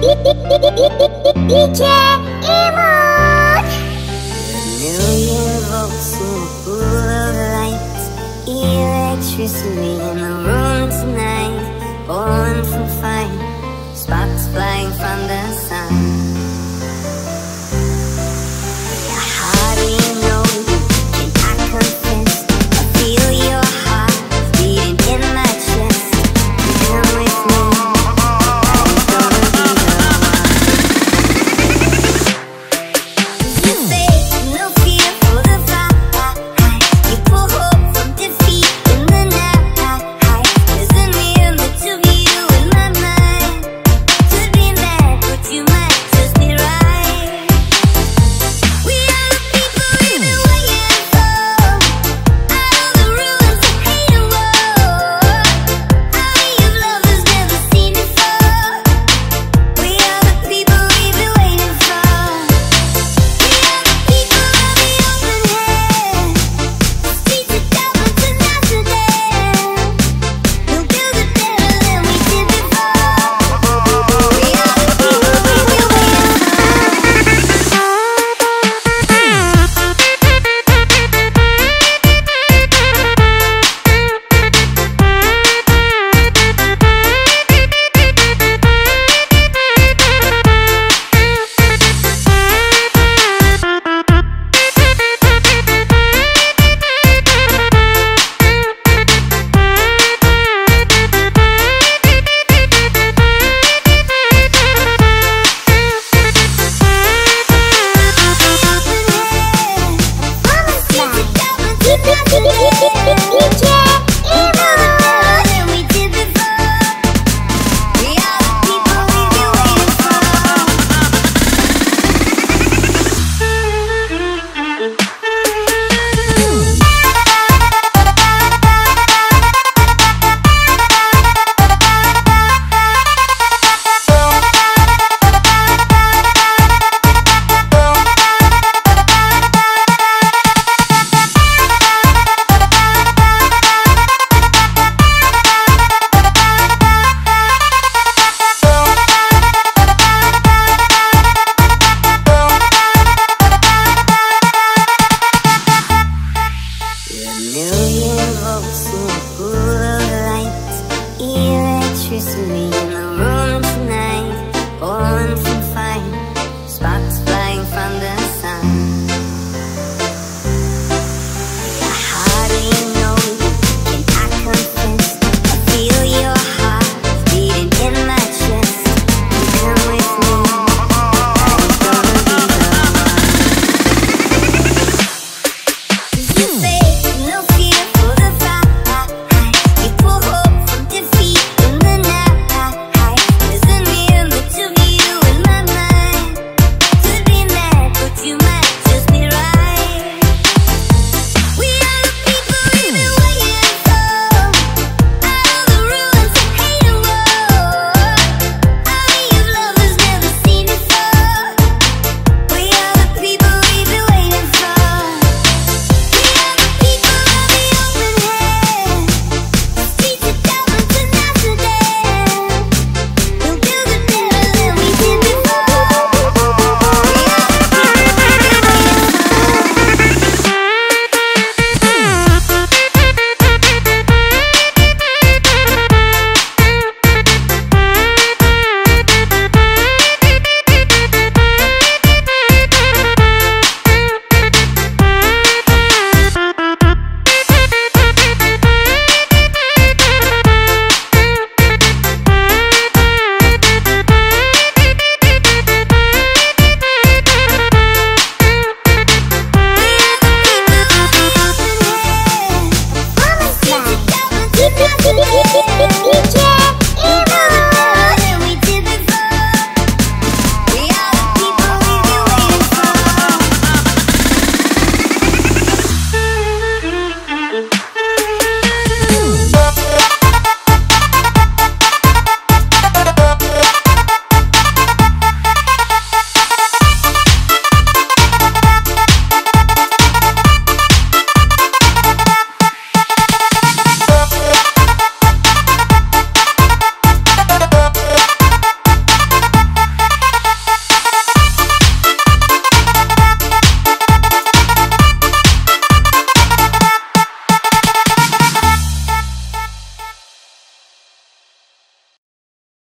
DJ Emot. Million volts in a light, electricity in the room tonight, falling from fire, sparks flying from the